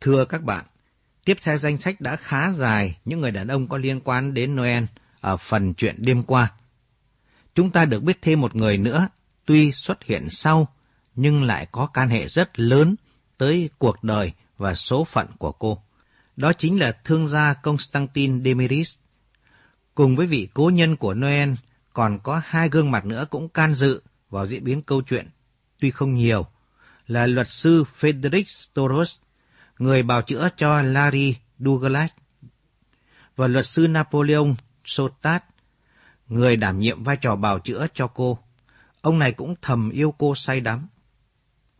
Thưa các bạn, tiếp theo danh sách đã khá dài những người đàn ông có liên quan đến Noel ở phần chuyện đêm qua. Chúng ta được biết thêm một người nữa, tuy xuất hiện sau, nhưng lại có can hệ rất lớn tới cuộc đời và số phận của cô. Đó chính là thương gia Constantine Demiris. Cùng với vị cố nhân của Noel, còn có hai gương mặt nữa cũng can dự vào diễn biến câu chuyện, tuy không nhiều, là luật sư Frederick Storos, người bào chữa cho Larry Douglas, và luật sư Napoleon Sotat, người đảm nhiệm vai trò bào chữa cho cô. Ông này cũng thầm yêu cô say đắm.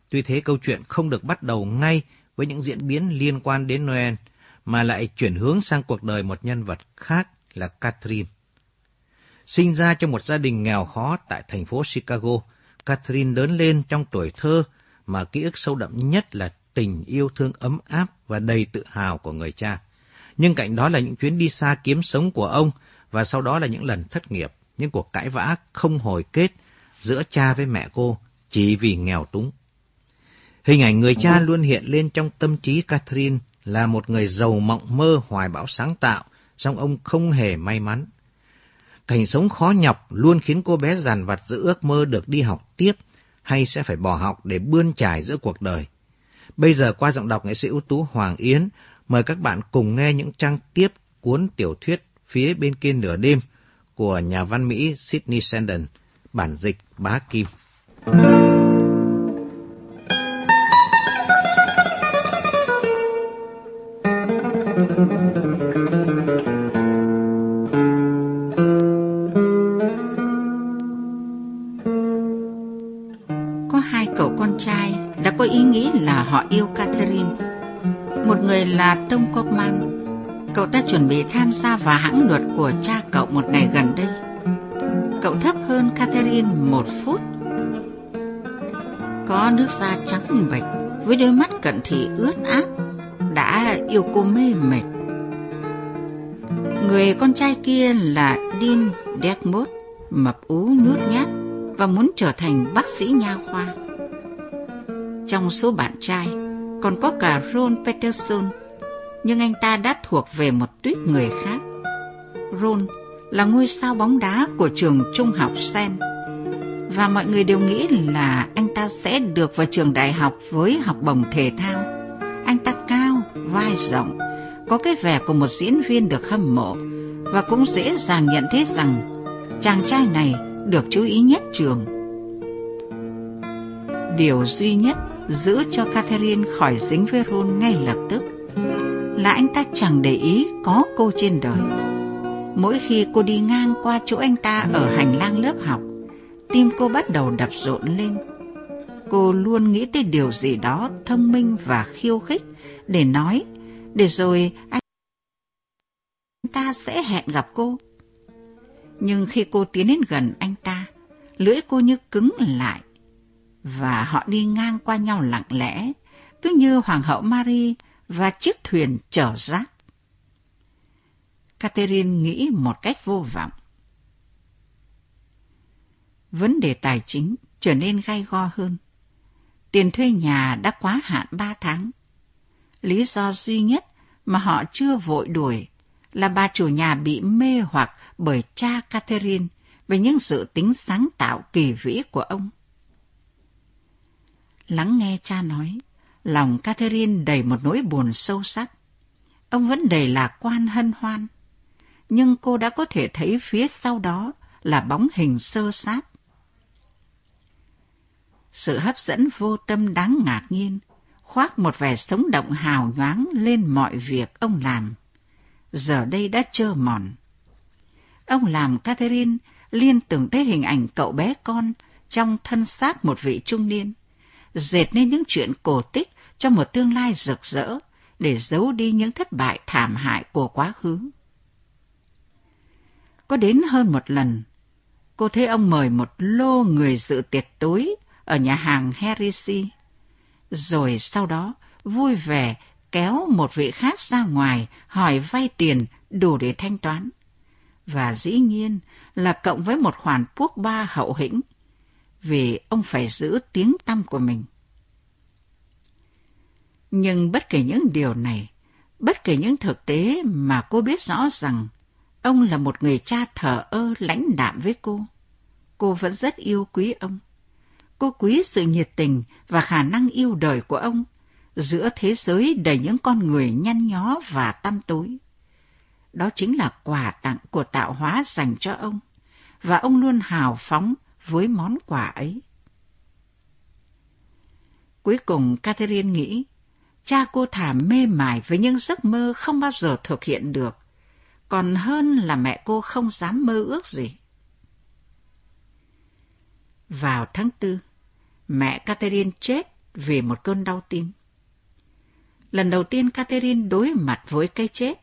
Tuy thế câu chuyện không được bắt đầu ngay với những diễn biến liên quan đến Noel, mà lại chuyển hướng sang cuộc đời một nhân vật khác là Catherine. Sinh ra trong một gia đình nghèo khó tại thành phố Chicago, Catherine lớn lên trong tuổi thơ mà ký ức sâu đậm nhất là tình yêu thương ấm áp và đầy tự hào của người cha. Nhưng cạnh đó là những chuyến đi xa kiếm sống của ông và sau đó là những lần thất nghiệp, những cuộc cãi vã không hồi kết giữa cha với mẹ cô chỉ vì nghèo túng. Hình ảnh người cha luôn hiện lên trong tâm trí Catherine là một người giàu mộng mơ hoài bão sáng tạo, song ông không hề may mắn. Cảnh sống khó nhọc luôn khiến cô bé dằn vặt giữa ước mơ được đi học tiếp hay sẽ phải bỏ học để bươn trải giữa cuộc đời. Bây giờ qua giọng đọc nghệ sĩ ưu tú Hoàng Yến, mời các bạn cùng nghe những trang tiếp cuốn tiểu thuyết Phía bên kia nửa đêm của nhà văn Mỹ Sydney Sheldon, bản dịch Bá Kim. họ tham gia vào hãng luật của cha cậu một ngày gần đây. Cậu thấp hơn Catherine một phút. Có nước da trắng bệch với đôi mắt cận thị ướt át đã yêu cô mê mệt. Người con trai kia là Dean Dermot, mập ú nuốt nhát và muốn trở thành bác sĩ nha khoa. Trong số bạn trai còn có cả Ron Peterson, nhưng anh ta đã thuộc về một tuyết người khác. Ron là ngôi sao bóng đá của trường trung học Sen, và mọi người đều nghĩ là anh ta sẽ được vào trường đại học với học bổng thể thao. Anh ta cao, vai rộng, có cái vẻ của một diễn viên được hâm mộ, và cũng dễ dàng nhận thấy rằng chàng trai này được chú ý nhất trường. Điều duy nhất giữ cho Catherine khỏi dính với Ron ngay lập tức là anh ta chẳng để ý có cô trên đời. Mỗi khi cô đi ngang qua chỗ anh ta ở hành lang lớp học, tim cô bắt đầu đập rộn lên. Cô luôn nghĩ tới điều gì đó thông minh và khiêu khích để nói, để rồi anh ta sẽ hẹn gặp cô. Nhưng khi cô tiến đến gần anh ta, lưỡi cô như cứng lại và họ đi ngang qua nhau lặng lẽ, cứ như Hoàng hậu Marie và chiếc thuyền chở rác. Catherine nghĩ một cách vô vọng. Vấn đề tài chính trở nên gai go hơn. Tiền thuê nhà đã quá hạn ba tháng. Lý do duy nhất mà họ chưa vội đuổi là bà chủ nhà bị mê hoặc bởi cha Catherine về những dự tính sáng tạo kỳ vĩ của ông. Lắng nghe cha nói, lòng Catherine đầy một nỗi buồn sâu sắc. Ông vẫn đầy lạc quan hân hoan, nhưng cô đã có thể thấy phía sau đó là bóng hình sơ sát. Sự hấp dẫn vô tâm đáng ngạc nhiên, khoác một vẻ sống động hào nhoáng lên mọi việc ông làm. Giờ đây đã trơ mòn. Ông làm Catherine liên tưởng tới hình ảnh cậu bé con trong thân xác một vị trung niên dệt nên những chuyện cổ tích cho một tương lai rực rỡ để giấu đi những thất bại thảm hại của quá khứ. Có đến hơn một lần, cô thấy ông mời một lô người dự tiệc tối ở nhà hàng Heresy. rồi sau đó vui vẻ kéo một vị khác ra ngoài hỏi vay tiền đủ để thanh toán. Và dĩ nhiên là cộng với một khoản quốc ba hậu hĩnh vì ông phải giữ tiếng tăm của mình. Nhưng bất kể những điều này, bất kể những thực tế mà cô biết rõ rằng ông là một người cha thờ ơ lãnh đạm với cô, cô vẫn rất yêu quý ông. Cô quý sự nhiệt tình và khả năng yêu đời của ông giữa thế giới đầy những con người nhăn nhó và tăm tối. Đó chính là quà tặng của tạo hóa dành cho ông, và ông luôn hào phóng với món quà ấy. Cuối cùng Catherine nghĩ, cha cô thả mê mải với những giấc mơ không bao giờ thực hiện được, còn hơn là mẹ cô không dám mơ ước gì. Vào tháng tư, mẹ Catherine chết vì một cơn đau tim. Lần đầu tiên Catherine đối mặt với cái chết.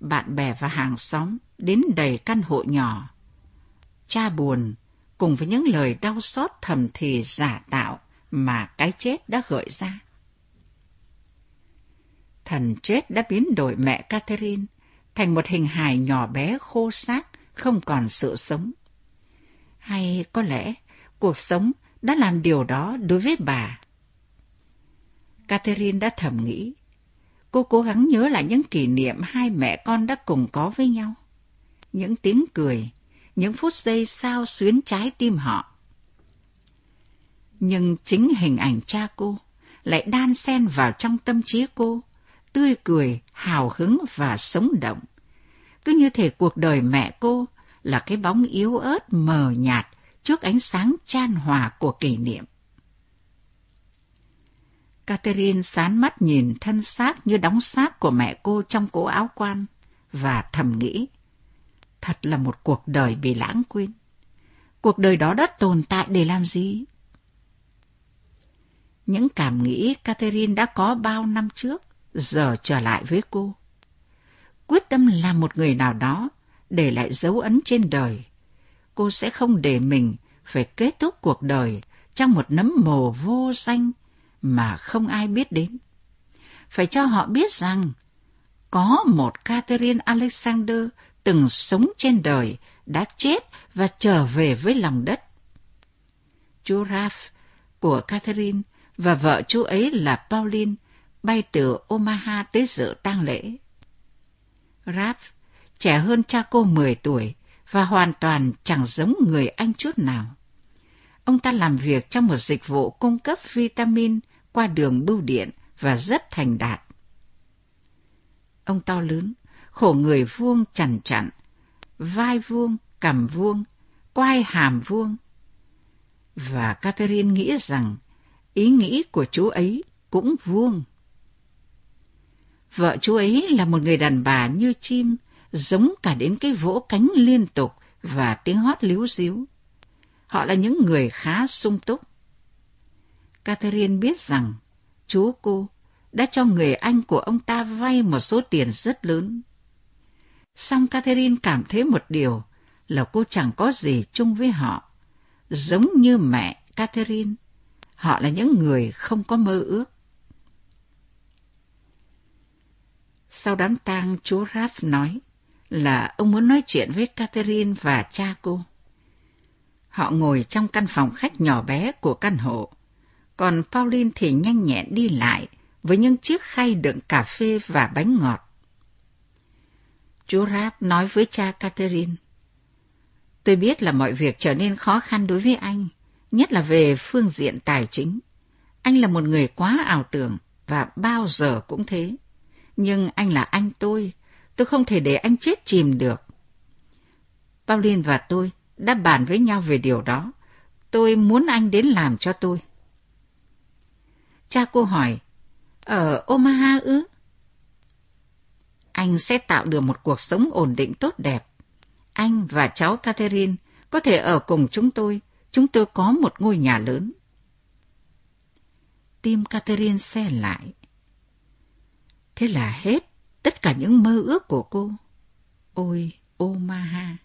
Bạn bè và hàng xóm đến đầy căn hộ nhỏ. Cha buồn, cùng với những lời đau xót thầm thì giả tạo mà cái chết đã gợi ra. Thần chết đã biến đổi mẹ Catherine thành một hình hài nhỏ bé khô xác, không còn sự sống. Hay có lẽ cuộc sống đã làm điều đó đối với bà. Catherine đã thầm nghĩ. Cô cố gắng nhớ lại những kỷ niệm hai mẹ con đã cùng có với nhau. Những tiếng cười, những phút giây sao xuyến trái tim họ. Nhưng chính hình ảnh cha cô lại đan xen vào trong tâm trí cô, tươi cười, hào hứng và sống động. Cứ như thể cuộc đời mẹ cô là cái bóng yếu ớt mờ nhạt trước ánh sáng chan hòa của kỷ niệm. Catherine sán mắt nhìn thân xác như đóng xác của mẹ cô trong cổ áo quan và thầm nghĩ, thật là một cuộc đời bị lãng quên. Cuộc đời đó đã tồn tại để làm gì? Những cảm nghĩ Catherine đã có bao năm trước, giờ trở lại với cô. Quyết tâm làm một người nào đó, để lại dấu ấn trên đời. Cô sẽ không để mình phải kết thúc cuộc đời trong một nấm mồ vô danh mà không ai biết đến. Phải cho họ biết rằng có một Catherine Alexander từng sống trên đời, đã chết và trở về với lòng đất. Chú Ralph của Catherine và vợ chú ấy là Pauline bay từ Omaha tới dự tang lễ. Raph, trẻ hơn cha cô 10 tuổi và hoàn toàn chẳng giống người anh chút nào. Ông ta làm việc trong một dịch vụ cung cấp vitamin qua đường bưu điện và rất thành đạt. Ông to lớn, khổ người vuông chằn chặn, vai vuông, cằm vuông, quai hàm vuông. Và Catherine nghĩ rằng ý nghĩ của chú ấy cũng vuông. Vợ chú ấy là một người đàn bà như chim, giống cả đến cái vỗ cánh liên tục và tiếng hót líu díu. Họ là những người khá sung túc. Catherine biết rằng chú cô đã cho người anh của ông ta vay một số tiền rất lớn. Song Catherine cảm thấy một điều là cô chẳng có gì chung với họ. Giống như mẹ Catherine, họ là những người không có mơ ước. Sau đám tang, chú Raph nói là ông muốn nói chuyện với Catherine và cha cô. Họ ngồi trong căn phòng khách nhỏ bé của căn hộ, còn Pauline thì nhanh nhẹn đi lại với những chiếc khay đựng cà phê và bánh ngọt. Chú Rap nói với cha Catherine, Tôi biết là mọi việc trở nên khó khăn đối với anh, nhất là về phương diện tài chính. Anh là một người quá ảo tưởng và bao giờ cũng thế. Nhưng anh là anh tôi, tôi không thể để anh chết chìm được. Pauline và tôi đã bàn với nhau về điều đó. Tôi muốn anh đến làm cho tôi. Cha cô hỏi, ở Omaha ư? Anh sẽ tạo được một cuộc sống ổn định tốt đẹp. Anh và cháu Catherine có thể ở cùng chúng tôi. Chúng tôi có một ngôi nhà lớn. Tim Catherine xe lại. Thế là hết tất cả những mơ ước của cô. Ôi, Omaha!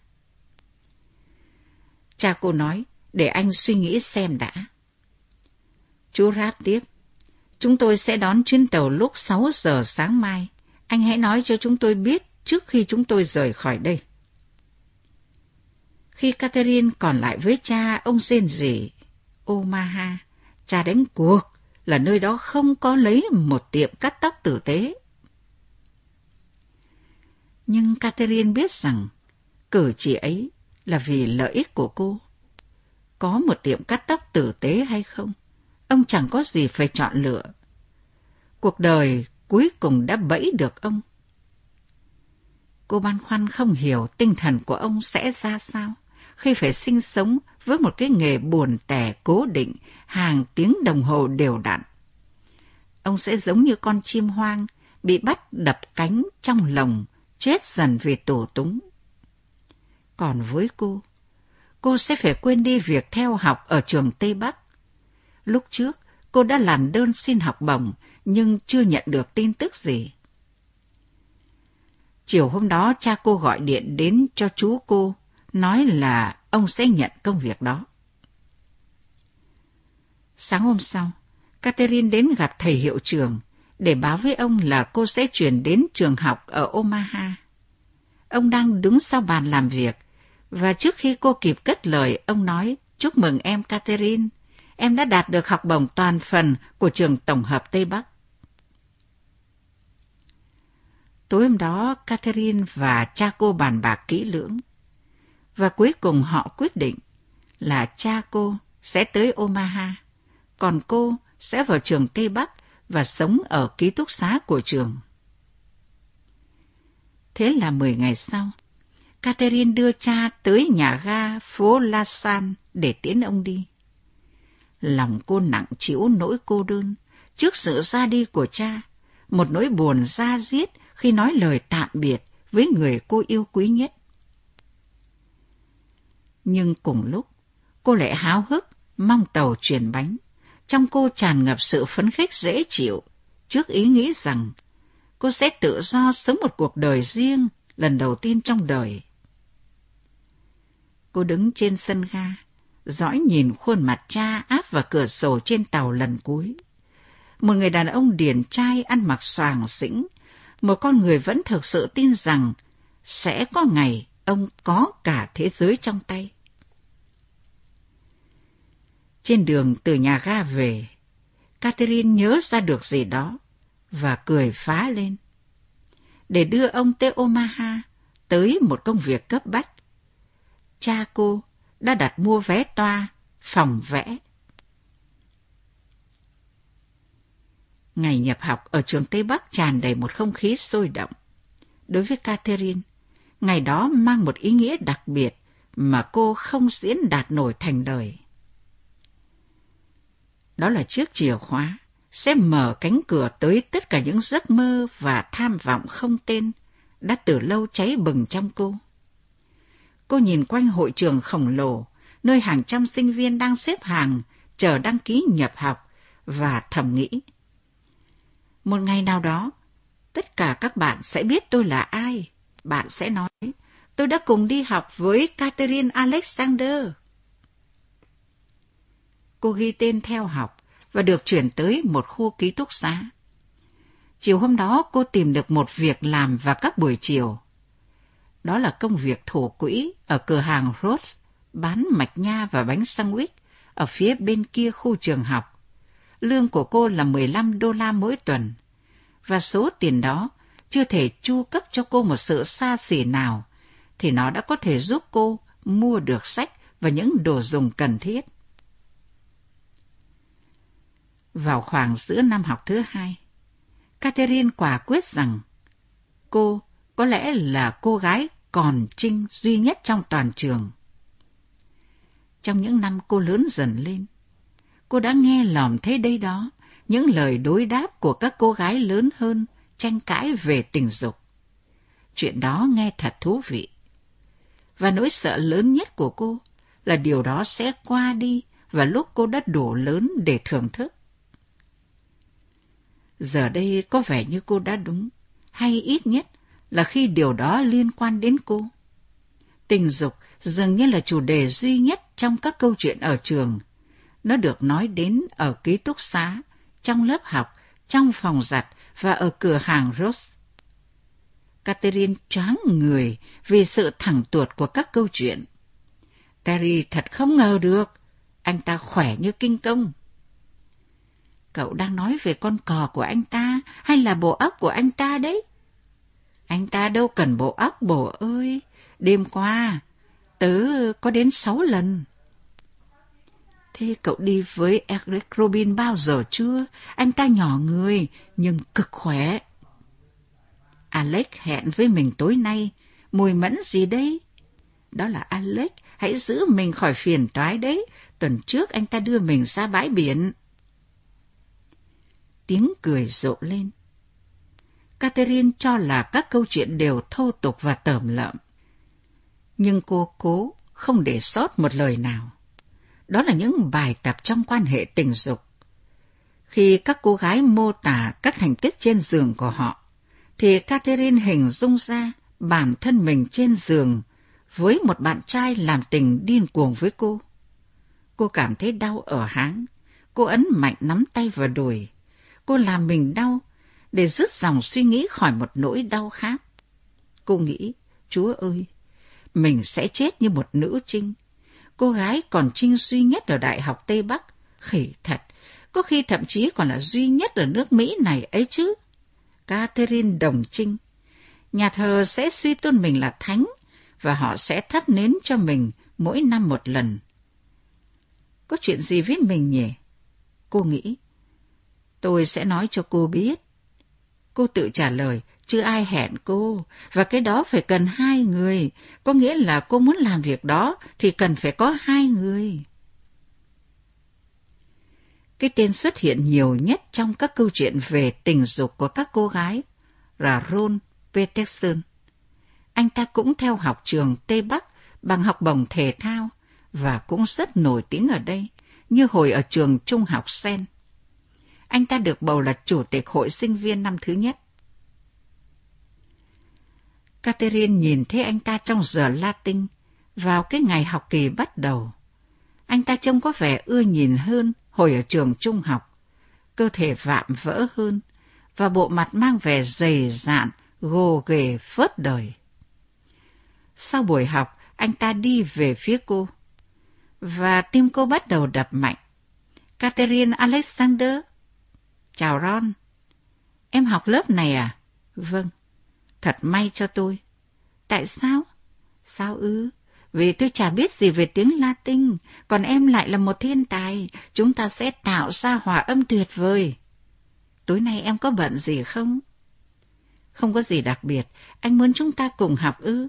Cha cô nói, để anh suy nghĩ xem đã. Chú Ráp tiếp, chúng tôi sẽ đón chuyến tàu lúc 6 giờ sáng mai. Anh hãy nói cho chúng tôi biết trước khi chúng tôi rời khỏi đây. Khi Catherine còn lại với cha, ông rên rỉ. Omaha, cha đánh cuộc là nơi đó không có lấy một tiệm cắt tóc tử tế. Nhưng Catherine biết rằng cử chỉ ấy là vì lợi ích của cô. Có một tiệm cắt tóc tử tế hay không, ông chẳng có gì phải chọn lựa. Cuộc đời cuối cùng đã bẫy được ông. Cô băn khoăn không hiểu tinh thần của ông sẽ ra sao khi phải sinh sống với một cái nghề buồn tẻ cố định hàng tiếng đồng hồ đều đặn. Ông sẽ giống như con chim hoang bị bắt đập cánh trong lồng, chết dần vì tổ túng. Còn với cô, cô sẽ phải quên đi việc theo học ở trường Tây Bắc. Lúc trước, cô đã làm đơn xin học bổng nhưng chưa nhận được tin tức gì. Chiều hôm đó cha cô gọi điện đến cho chú cô, nói là ông sẽ nhận công việc đó. Sáng hôm sau, Catherine đến gặp thầy hiệu trưởng để báo với ông là cô sẽ chuyển đến trường học ở Omaha. Ông đang đứng sau bàn làm việc, và trước khi cô kịp cất lời, ông nói, chúc mừng em Catherine, em đã đạt được học bổng toàn phần của trường tổng hợp Tây Bắc. Tối hôm đó, Catherine và cha cô bàn bạc kỹ lưỡng. Và cuối cùng họ quyết định là cha cô sẽ tới Omaha, còn cô sẽ vào trường Tây Bắc và sống ở ký túc xá của trường. Thế là 10 ngày sau, Catherine đưa cha tới nhà ga phố La San để tiễn ông đi. Lòng cô nặng chịu nỗi cô đơn trước sự ra đi của cha, một nỗi buồn da diết khi nói lời tạm biệt với người cô yêu quý nhất. Nhưng cùng lúc, cô lại háo hức mong tàu chuyển bánh. Trong cô tràn ngập sự phấn khích dễ chịu trước ý nghĩ rằng cô sẽ tự do sống một cuộc đời riêng lần đầu tiên trong đời. Cô đứng trên sân ga, dõi nhìn khuôn mặt cha áp vào cửa sổ trên tàu lần cuối. Một người đàn ông điển trai ăn mặc soàng xĩnh, một con người vẫn thực sự tin rằng sẽ có ngày ông có cả thế giới trong tay. Trên đường từ nhà ga về, Catherine nhớ ra được gì đó và cười phá lên. Để đưa ông tới Omaha tới một công việc cấp bách, cha cô đã đặt mua vé toa, phòng vẽ. Ngày nhập học ở trường Tây Bắc tràn đầy một không khí sôi động. Đối với Catherine, ngày đó mang một ý nghĩa đặc biệt mà cô không diễn đạt nổi thành đời. Đó là chiếc chìa khóa sẽ mở cánh cửa tới tất cả những giấc mơ và tham vọng không tên đã từ lâu cháy bừng trong cô. Cô nhìn quanh hội trường khổng lồ, nơi hàng trăm sinh viên đang xếp hàng, chờ đăng ký nhập học, và thầm nghĩ. Một ngày nào đó, tất cả các bạn sẽ biết tôi là ai. Bạn sẽ nói, tôi đã cùng đi học với Catherine Alexander. Cô ghi tên theo học và được chuyển tới một khu ký túc xá. Chiều hôm đó cô tìm được một việc làm vào các buổi chiều. Đó là công việc thủ quỹ ở cửa hàng Rose, bán mạch nha và bánh sandwich ở phía bên kia khu trường học. Lương của cô là 15 đô la mỗi tuần, và số tiền đó chưa thể chu cấp cho cô một sự xa xỉ nào, thì nó đã có thể giúp cô mua được sách và những đồ dùng cần thiết. Vào khoảng giữa năm học thứ hai, Catherine quả quyết rằng cô có lẽ là cô gái còn trinh duy nhất trong toàn trường. Trong những năm cô lớn dần lên, cô đã nghe lòm thấy đây đó những lời đối đáp của các cô gái lớn hơn tranh cãi về tình dục. Chuyện đó nghe thật thú vị. Và nỗi sợ lớn nhất của cô là điều đó sẽ qua đi và lúc cô đã đủ lớn để thưởng thức. Giờ đây có vẻ như cô đã đúng, hay ít nhất là khi điều đó liên quan đến cô. Tình dục dường như là chủ đề duy nhất trong các câu chuyện ở trường. Nó được nói đến ở ký túc xá, trong lớp học, trong phòng giặt và ở cửa hàng Rose. Catherine choáng người vì sự thẳng tuột của các câu chuyện. Terry thật không ngờ được, anh ta khỏe như kinh công. Cậu đang nói về con cò của anh ta hay là bộ óc của anh ta đấy? Anh ta đâu cần bộ óc bồ ơi. Đêm qua, tớ có đến sáu lần. Thế cậu đi với Eric Robin bao giờ chưa? Anh ta nhỏ người, nhưng cực khỏe. Alex hẹn với mình tối nay. Mùi mẫn gì đấy? Đó là Alex, hãy giữ mình khỏi phiền toái đấy. Tuần trước anh ta đưa mình ra bãi biển. Tiếng cười rộ lên. Catherine cho là các câu chuyện đều thô tục và tởm lợm. Nhưng cô cố không để sót một lời nào. Đó là những bài tập trong quan hệ tình dục. Khi các cô gái mô tả các thành tích trên giường của họ, thì Catherine hình dung ra bản thân mình trên giường với một bạn trai làm tình điên cuồng với cô. Cô cảm thấy đau ở háng. Cô ấn mạnh nắm tay vào đùi. Cô làm mình đau để dứt dòng suy nghĩ khỏi một nỗi đau khác. Cô nghĩ, Chúa ơi, mình sẽ chết như một nữ trinh. Cô gái còn trinh duy nhất ở Đại học Tây Bắc, khỉ thật, có khi thậm chí còn là duy nhất ở nước Mỹ này ấy chứ. Catherine Đồng Trinh. Nhà thờ sẽ suy tôn mình là thánh và họ sẽ thắp nến cho mình mỗi năm một lần. Có chuyện gì với mình nhỉ? Cô nghĩ. Tôi sẽ nói cho cô biết. Cô tự trả lời, chưa ai hẹn cô, và cái đó phải cần hai người, có nghĩa là cô muốn làm việc đó thì cần phải có hai người. Cái tên xuất hiện nhiều nhất trong các câu chuyện về tình dục của các cô gái là Ron Peterson. Anh ta cũng theo học trường Tây Bắc bằng học bổng thể thao và cũng rất nổi tiếng ở đây, như hồi ở trường trung học Sen. Anh ta được bầu là chủ tịch hội sinh viên năm thứ nhất. Catherine nhìn thấy anh ta trong giờ Latin vào cái ngày học kỳ bắt đầu. Anh ta trông có vẻ ưa nhìn hơn hồi ở trường trung học, cơ thể vạm vỡ hơn và bộ mặt mang vẻ dày dạn, gồ ghề phớt đời. Sau buổi học, anh ta đi về phía cô, và tim cô bắt đầu đập mạnh. Catherine Alexander. Chào Ron. Em học lớp này à? Vâng. Thật may cho tôi. Tại sao? Sao ư? Vì tôi chả biết gì về tiếng Latin, còn em lại là một thiên tài, chúng ta sẽ tạo ra hòa âm tuyệt vời. Tối nay em có bận gì không? Không có gì đặc biệt, anh muốn chúng ta cùng học ư?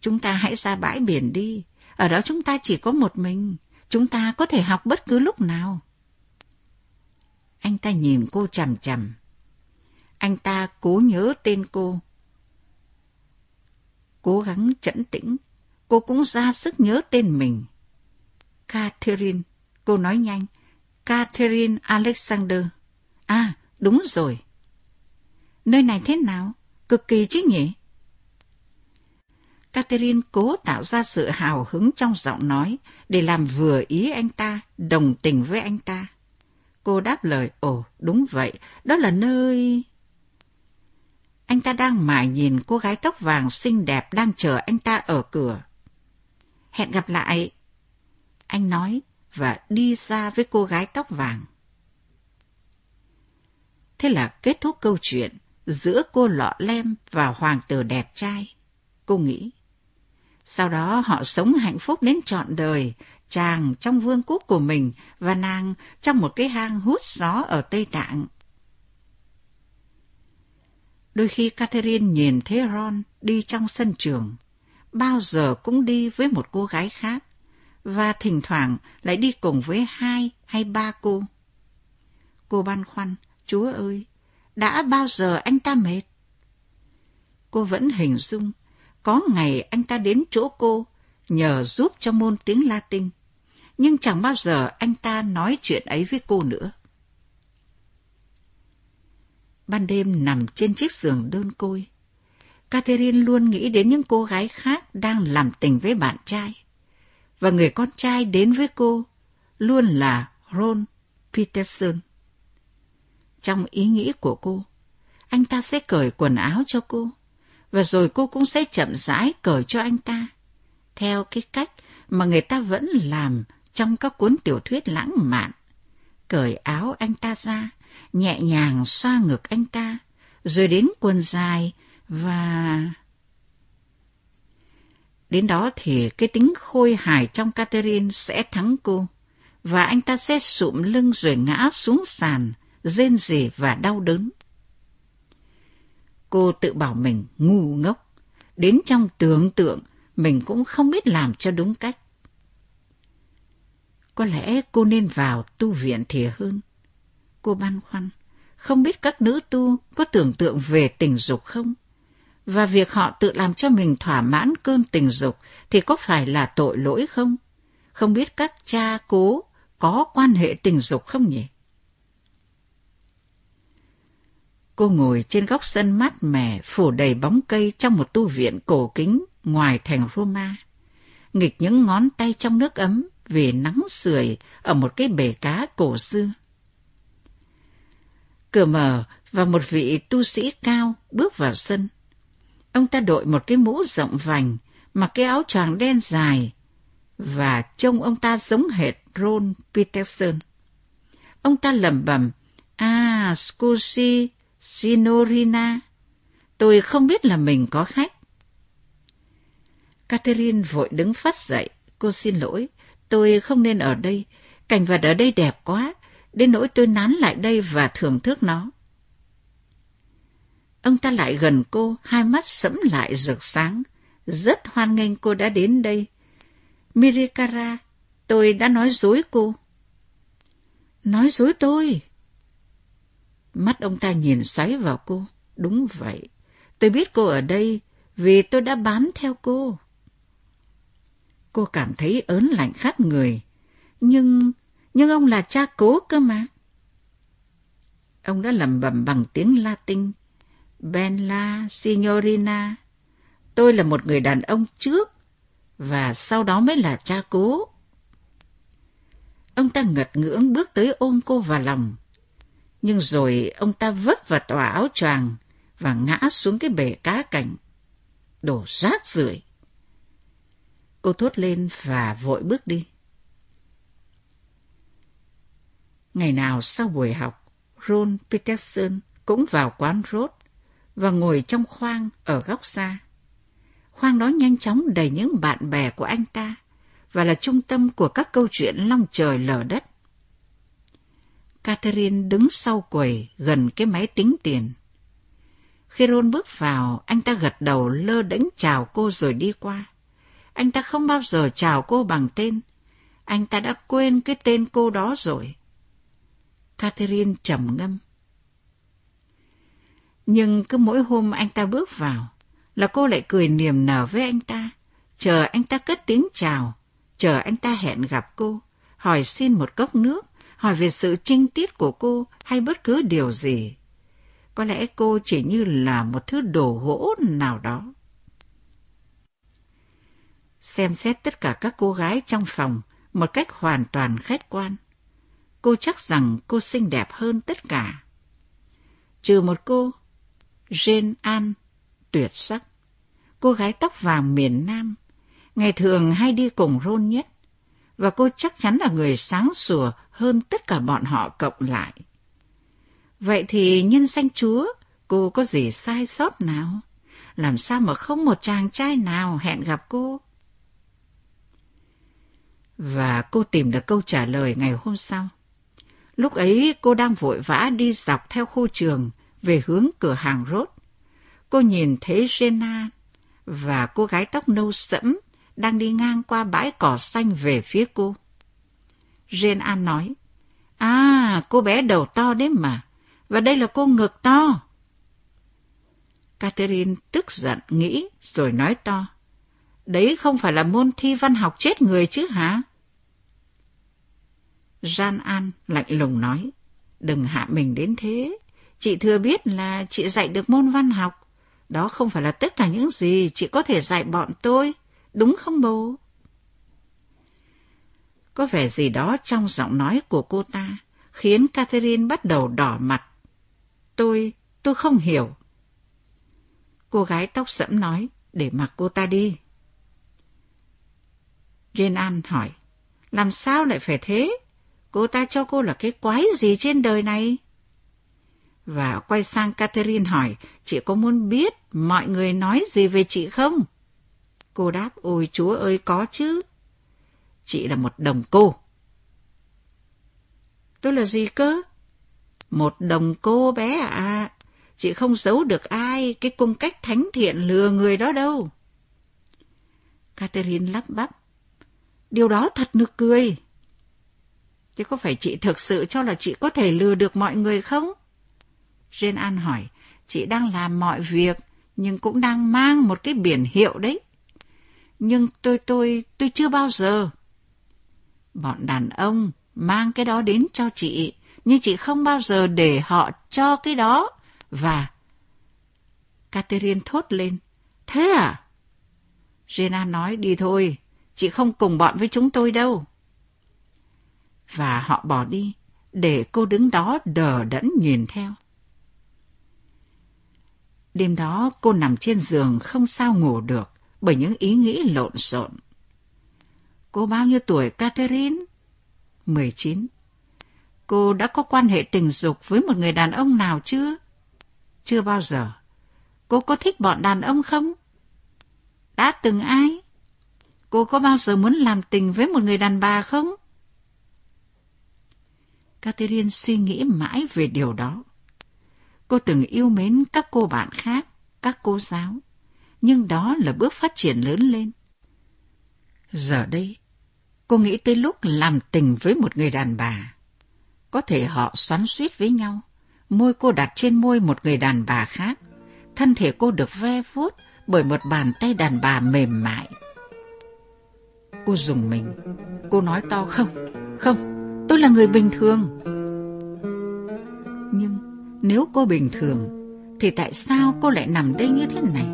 Chúng ta hãy ra bãi biển đi, ở đó chúng ta chỉ có một mình, chúng ta có thể học bất cứ lúc nào. Ta nhìn cô chằm chằm. Anh ta cố nhớ tên cô. Cố gắng trấn tĩnh, cô cũng ra sức nhớ tên mình. Catherine, cô nói nhanh. Catherine Alexander. À, đúng rồi. Nơi này thế nào? Cực kỳ chứ nhỉ? Catherine cố tạo ra sự hào hứng trong giọng nói để làm vừa ý anh ta, đồng tình với anh ta. Cô đáp lời, ồ, đúng vậy, đó là nơi... Anh ta đang mải nhìn cô gái tóc vàng xinh đẹp đang chờ anh ta ở cửa. Hẹn gặp lại. Anh nói và đi ra với cô gái tóc vàng. Thế là kết thúc câu chuyện giữa cô lọ lem và hoàng tử đẹp trai. Cô nghĩ. Sau đó họ sống hạnh phúc đến trọn đời, chàng trong vương quốc của mình và nàng trong một cái hang hút gió ở Tây Tạng. Đôi khi Catherine nhìn thấy Ron đi trong sân trường, bao giờ cũng đi với một cô gái khác, và thỉnh thoảng lại đi cùng với hai hay ba cô. Cô băn khoăn, Chúa ơi, đã bao giờ anh ta mệt? Cô vẫn hình dung, có ngày anh ta đến chỗ cô nhờ giúp cho môn tiếng Latin, nhưng chẳng bao giờ anh ta nói chuyện ấy với cô nữa. Ban đêm nằm trên chiếc giường đơn côi, Catherine luôn nghĩ đến những cô gái khác đang làm tình với bạn trai. Và người con trai đến với cô luôn là Ron Peterson. Trong ý nghĩ của cô, anh ta sẽ cởi quần áo cho cô, và rồi cô cũng sẽ chậm rãi cởi cho anh ta, theo cái cách mà người ta vẫn làm trong các cuốn tiểu thuyết lãng mạn. cởi áo anh ta ra, nhẹ nhàng xoa ngực anh ta, rồi đến quần dài và... Đến đó thì cái tính khôi hài trong Catherine sẽ thắng cô, và anh ta sẽ sụm lưng rồi ngã xuống sàn, rên rỉ và đau đớn. Cô tự bảo mình ngu ngốc, đến trong tưởng tượng mình cũng không biết làm cho đúng cách. Có lẽ cô nên vào tu viện thì hơn. Cô băn khoăn, không biết các nữ tu có tưởng tượng về tình dục không? Và việc họ tự làm cho mình thỏa mãn cơn tình dục thì có phải là tội lỗi không? Không biết các cha cố có quan hệ tình dục không nhỉ? Cô ngồi trên góc sân mát mẻ phủ đầy bóng cây trong một tu viện cổ kính ngoài thành Roma. Nghịch những ngón tay trong nước ấm vì nắng sưởi ở một cái bể cá cổ xưa. Cửa mở và một vị tu sĩ cao bước vào sân. Ông ta đội một cái mũ rộng vành, mặc cái áo choàng đen dài, và trông ông ta giống hệt Ron Peterson. Ông ta lẩm bẩm, À, scusi, signorina, tôi không biết là mình có khách. Catherine vội đứng phát dậy, cô xin lỗi, tôi không nên ở đây, cảnh vật ở đây đẹp quá, đến nỗi tôi nán lại đây và thưởng thức nó. Ông ta lại gần cô, hai mắt sẫm lại rực sáng, rất hoan nghênh cô đã đến đây. Mirikara, tôi đã nói dối cô. Nói dối tôi? Mắt ông ta nhìn xoáy vào cô. Đúng vậy, tôi biết cô ở đây vì tôi đã bám theo cô. Cô cảm thấy ớn lạnh khắp người. Nhưng, nhưng ông là cha cố cơ mà. Ông đã lẩm bẩm bằng tiếng Latin. Bella Signorina. Tôi là một người đàn ông trước, và sau đó mới là cha cố. Ông ta ngật ngưỡng bước tới ôm cô vào lòng. Nhưng rồi ông ta vấp vào tòa áo choàng và ngã xuống cái bể cá cảnh. Đổ rác rưởi. Cô thốt lên và vội bước đi. Ngày nào sau buổi học, Ron Peterson cũng vào quán rốt và ngồi trong khoang ở góc xa. Khoang đó nhanh chóng đầy những bạn bè của anh ta và là trung tâm của các câu chuyện long trời lở đất. Catherine đứng sau quầy gần cái máy tính tiền. Khi Ron bước vào, anh ta gật đầu lơ đánh chào cô rồi đi qua. Anh ta không bao giờ chào cô bằng tên. Anh ta đã quên cái tên cô đó rồi. Catherine trầm ngâm. Nhưng cứ mỗi hôm anh ta bước vào, là cô lại cười niềm nở với anh ta, chờ anh ta cất tiếng chào, chờ anh ta hẹn gặp cô, hỏi xin một cốc nước, hỏi về sự trinh tiết của cô hay bất cứ điều gì. Có lẽ cô chỉ như là một thứ đồ gỗ nào đó. Xem xét tất cả các cô gái trong phòng một cách hoàn toàn khách quan. Cô chắc rằng cô xinh đẹp hơn tất cả. Trừ một cô, Jane An, tuyệt sắc. Cô gái tóc vàng miền Nam, ngày thường hay đi cùng Ron nhất, và cô chắc chắn là người sáng sủa hơn tất cả bọn họ cộng lại. Vậy thì nhân danh Chúa, cô có gì sai sót nào? Làm sao mà không một chàng trai nào hẹn gặp cô? Và cô tìm được câu trả lời ngày hôm sau. Lúc ấy cô đang vội vã đi dọc theo khu trường về hướng cửa hàng rốt. Cô nhìn thấy Jenna và cô gái tóc nâu sẫm đang đi ngang qua bãi cỏ xanh về phía cô. Jenna nói, À, cô bé đầu to đấy mà, và đây là cô ngực to. Catherine tức giận nghĩ rồi nói to, Đấy không phải là môn thi văn học chết người chứ hả? Gian An lạnh lùng nói, đừng hạ mình đến thế. Chị thừa biết là chị dạy được môn văn học. Đó không phải là tất cả những gì chị có thể dạy bọn tôi. Đúng không bố? Có vẻ gì đó trong giọng nói của cô ta khiến Catherine bắt đầu đỏ mặt. Tôi, tôi không hiểu. Cô gái tóc sẫm nói, để mặc cô ta đi. Jane An hỏi, làm sao lại phải thế? Cô ta cho cô là cái quái gì trên đời này? Và quay sang Catherine hỏi, chị có muốn biết mọi người nói gì về chị không? Cô đáp, ôi chúa ơi có chứ. Chị là một đồng cô. Tôi là gì cơ? Một đồng cô bé. À. Chị không giấu được ai cái cung cách thánh thiện lừa người đó đâu. Catherine lắp bắp. Điều đó thật nực cười. Thế có phải chị thực sự cho là chị có thể lừa được mọi người không? Jane An hỏi, chị đang làm mọi việc, nhưng cũng đang mang một cái biển hiệu đấy. Nhưng tôi, tôi, tôi chưa bao giờ. Bọn đàn ông mang cái đó đến cho chị, nhưng chị không bao giờ để họ cho cái đó. Và... Catherine thốt lên. Thế à? Jenna nói đi thôi, chị không cùng bọn với chúng tôi đâu. Và họ bỏ đi, để cô đứng đó đờ đẫn nhìn theo. Đêm đó cô nằm trên giường không sao ngủ được bởi những ý nghĩ lộn xộn. Cô bao nhiêu tuổi Catherine? 19. Cô đã có quan hệ tình dục với một người đàn ông nào chưa? Chưa bao giờ. Cô có thích bọn đàn ông không? Đã từng ai? Cô có bao giờ muốn làm tình với một người đàn bà không? Catherine suy nghĩ mãi về điều đó. Cô từng yêu mến các cô bạn khác, các cô giáo, nhưng đó là bước phát triển lớn lên. Giờ đây, cô nghĩ tới lúc làm tình với một người đàn bà. Có thể họ xoắn suýt với nhau, môi cô đặt trên môi một người đàn bà khác, thân thể cô được ve vuốt bởi một bàn tay đàn bà mềm mại. Cô dùng mình, cô nói to không, không, tôi là người bình thường. Nhưng nếu cô bình thường, thì tại sao cô lại nằm đây như thế này?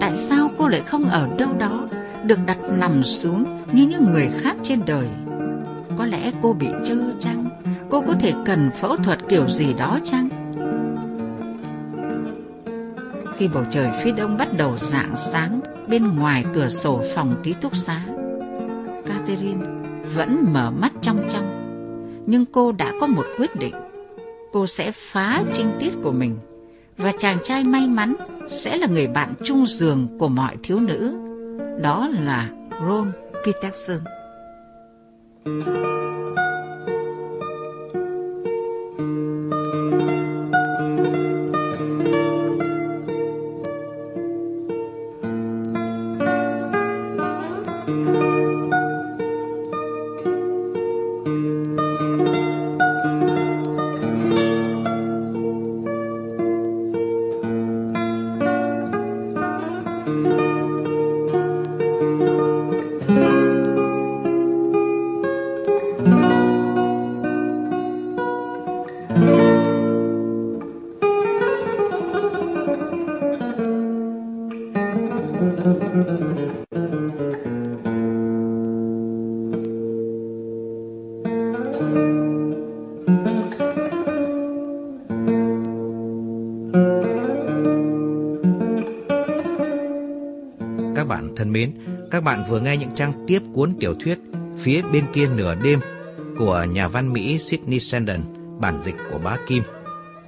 Tại sao cô lại không ở đâu đó, được đặt nằm xuống như những người khác trên đời? Có lẽ cô bị trơ chăng? Cô có thể cần phẫu thuật kiểu gì đó chăng? Khi bầu trời phía đông bắt đầu rạng sáng bên ngoài cửa sổ phòng ký túc xá, Catherine vẫn mở mắt trong trong, nhưng cô đã có một quyết định cô sẽ phá trinh tiết của mình, và chàng trai may mắn sẽ là người bạn chung giường của mọi thiếu nữ. Đó là Ron Peterson. Các bạn vừa nghe những trang tiếp cuốn tiểu thuyết Phía bên kia nửa đêm của nhà văn Mỹ Sydney Sheldon, bản dịch của bá Kim.